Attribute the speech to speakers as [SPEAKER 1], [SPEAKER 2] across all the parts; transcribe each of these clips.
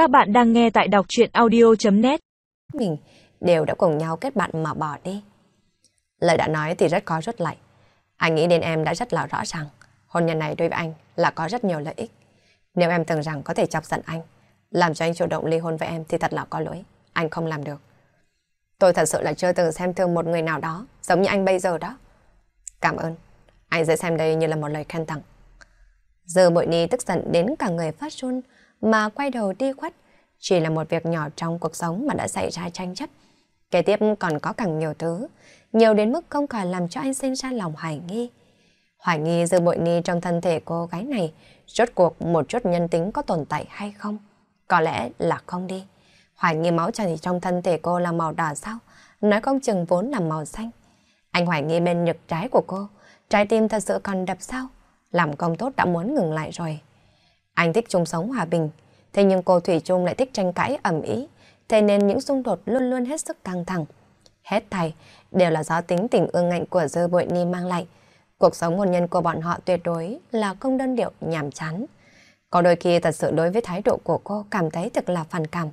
[SPEAKER 1] Các bạn đang nghe tại đọc chuyện audio.net
[SPEAKER 2] Mình đều đã cùng nhau kết bạn mà bỏ đi. Lời đã nói thì rất khó rút lại. Anh nghĩ đến em đã rất là rõ ràng. Hôn nhân này đối với anh là có rất nhiều lợi ích. Nếu em tưởng rằng có thể chọc giận anh, làm cho anh chủ động ly hôn với em thì thật là có lỗi. Anh không làm được. Tôi thật sự là chưa từng xem thương một người nào đó giống như anh bây giờ đó. Cảm ơn. Anh sẽ xem đây như là một lời khen tặng. Giờ bội ni tức giận đến cả người phát run mà quay đầu đi khuất. Chỉ là một việc nhỏ trong cuộc sống mà đã xảy ra tranh chấp. Kế tiếp còn có càng nhiều thứ, nhiều đến mức không khỏi làm cho anh sinh ra lòng hoài nghi. Hoài nghi dư bội ni trong thân thể cô gái này, rốt cuộc một chút nhân tính có tồn tại hay không? Có lẽ là không đi. Hoài nghi máu chảy trong thân thể cô là màu đỏ sao? Nói không chừng vốn là màu xanh. Anh hoài nghi bên nhực trái của cô, trái tim thật sự còn đập sao? Làm công tốt đã muốn ngừng lại rồi. Anh thích chung sống hòa bình, thế nhưng cô Thủy Trung lại thích tranh cãi ẩm ý, thế nên những xung đột luôn luôn hết sức căng thẳng. Hết thầy đều là do tính tình ương ngạnh của dơ bội ni mang lại. Cuộc sống hôn nhân của bọn họ tuyệt đối là không đơn điệu nhàm chán. Có đôi khi thật sự đối với thái độ của cô cảm thấy thật là phản cảm.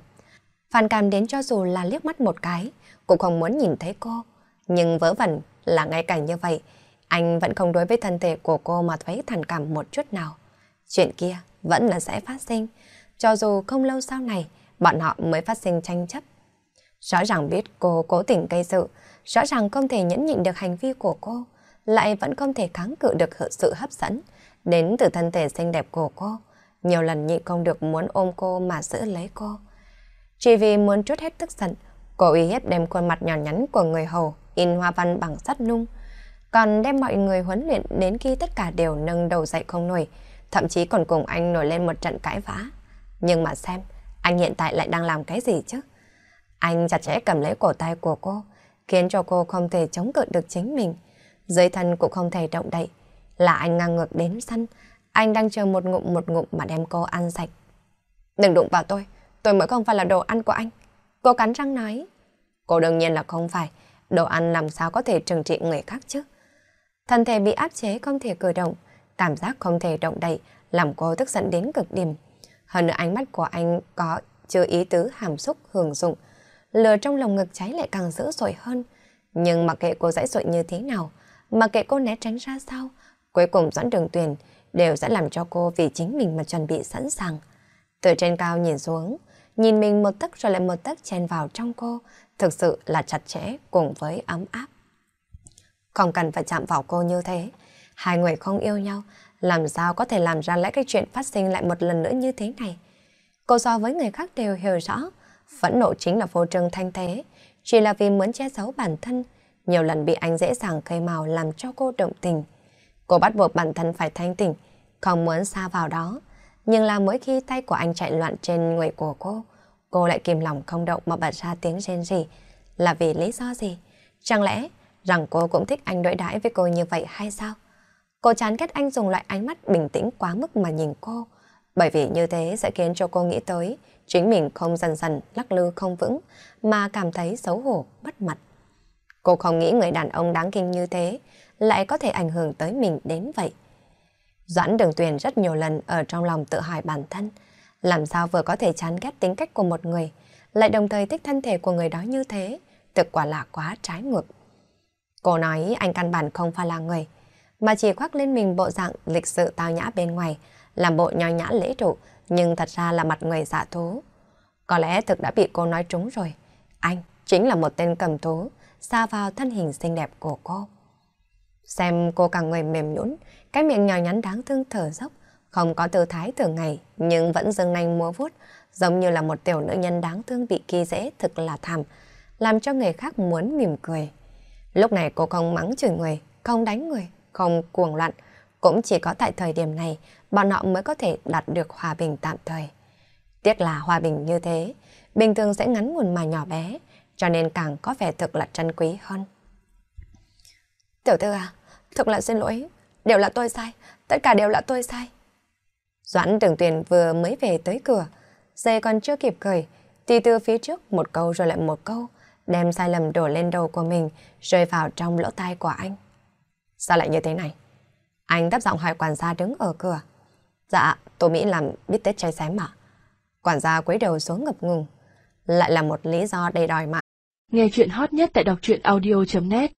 [SPEAKER 2] Phản cảm đến cho dù là liếc mắt một cái, cũng không muốn nhìn thấy cô. Nhưng vớ vẩn là ngay cảnh như vậy, anh vẫn không đối với thân thể của cô mà thấy thản cảm một chút nào. Chuyện kia vẫn là sẽ phát sinh, cho dù không lâu sau này, bọn họ mới phát sinh tranh chấp. Rõ ràng biết cô cố tình gây sự, rõ ràng không thể nhẫn nhịn được hành vi của cô, lại vẫn không thể kháng cự được sự hấp dẫn đến từ thân thể xinh đẹp của cô. Nhiều lần nhị không được muốn ôm cô mà giữ lấy cô. Chỉ vì muốn trút hết tức giận, cô uy hiếp đem khuôn mặt nhỏ nhắn của người hầu in hoa văn bằng sắt nung, còn đem mọi người huấn luyện đến khi tất cả đều nâng đầu dậy không nổi, thậm chí còn cùng anh nổi lên một trận cãi vã. Nhưng mà xem, anh hiện tại lại đang làm cái gì chứ? Anh chặt chẽ cầm lấy cổ tay của cô, khiến cho cô không thể chống cự được chính mình. Dưới thân cũng không thể động đậy. Là anh ngang ngược đến sân, anh đang chờ một ngụm một ngụm mà đem cô ăn sạch. Đừng đụng vào tôi, tôi mới không phải là đồ ăn của anh. Cô cắn răng nói. Cô đương nhiên là không phải, đồ ăn làm sao có thể trừng trị người khác chứ. Thân thể bị áp chế không thể cử động, cảm giác không thể động đậy, làm cô tức giận đến cực điểm. Hơn nữa ánh mắt của anh có chưa ý tứ hàm xúc hưởng dụng, lửa trong lòng ngực cháy lại càng dữ dội hơn. Nhưng mặc kệ cô dãy dội như thế nào, mặc kệ cô né tránh ra sao, cuối cùng Doãn Đường Tuyền đều sẽ làm cho cô vì chính mình mà chuẩn bị sẵn sàng. Từ trên cao nhìn xuống, nhìn mình một tấc rồi lại một tấc chen vào trong cô, thực sự là chặt chẽ cùng với ấm áp. Không cần phải chạm vào cô như thế. Hai người không yêu nhau, làm sao có thể làm ra lại cái chuyện phát sinh lại một lần nữa như thế này. Cô so với người khác đều hiểu rõ, phẫn nộ chính là vô trừng thanh thế, chỉ là vì muốn che giấu bản thân, nhiều lần bị anh dễ dàng khơi màu làm cho cô động tình. Cô bắt buộc bản thân phải thanh tỉnh, không muốn xa vào đó. Nhưng là mỗi khi tay của anh chạy loạn trên người của cô, cô lại kìm lòng không động mà bật ra tiếng rên rỉ. Là vì lý do gì? Chẳng lẽ rằng cô cũng thích anh đối đãi với cô như vậy hay sao? Cô chán ghét anh dùng loại ánh mắt bình tĩnh quá mức mà nhìn cô, bởi vì như thế sẽ khiến cho cô nghĩ tới chính mình không dần dần lắc lư không vững mà cảm thấy xấu hổ, mất mặt. Cô không nghĩ người đàn ông đáng kinh như thế lại có thể ảnh hưởng tới mình đến vậy. Doãn đường tuyền rất nhiều lần ở trong lòng tự hỏi bản thân, làm sao vừa có thể chán ghét tính cách của một người, lại đồng thời thích thân thể của người đó như thế, thực quả là quá trái ngược. Cô nói anh căn bản không phải là người, mà chỉ khoác lên mình bộ dạng lịch sự tao nhã bên ngoài, làm bộ nho nhã lễ trụ, nhưng thật ra là mặt người giả dạ thú. Có lẽ thực đã bị cô nói trúng rồi. Anh chính là một tên cầm thú, xa vào thân hình xinh đẹp của cô. Xem cô càng người mềm nhũn, cái miệng nhỏ nhắn đáng thương thở dốc, không có tư thái thường ngày nhưng vẫn dâng nanh múa vuốt, giống như là một tiểu nữ nhân đáng thương bị kỳ dễ thực là thảm, làm cho người khác muốn mỉm cười. Lúc này cô không mắng chửi người, không đánh người, không cuồng loạn, cũng chỉ có tại thời điểm này bọn họ mới có thể đạt được hòa bình tạm thời. Tiếc là hòa bình như thế, bình thường sẽ ngắn nguồn mà nhỏ bé, cho nên càng có vẻ thực là trân quý hơn. Tiểu thư à, thực là xin lỗi, đều là tôi sai, tất cả đều là tôi sai. Doãn đường tuyền vừa mới về tới cửa, dây còn chưa kịp cười, thì từ phía trước một câu rồi lại một câu, đem sai lầm đổ lên đầu của mình, rơi vào trong lỗ tai của anh. Sao lại như thế này? Anh đáp giọng hỏi quản gia đứng ở cửa. Dạ, tôi Mỹ làm biết Tết cháy xém mà. Quản gia cúi đầu xuống ngập ngừng. Lại là một lý do đầy đòi mạng.
[SPEAKER 3] Nghe chuyện hot nhất tại đọc truyện audio.net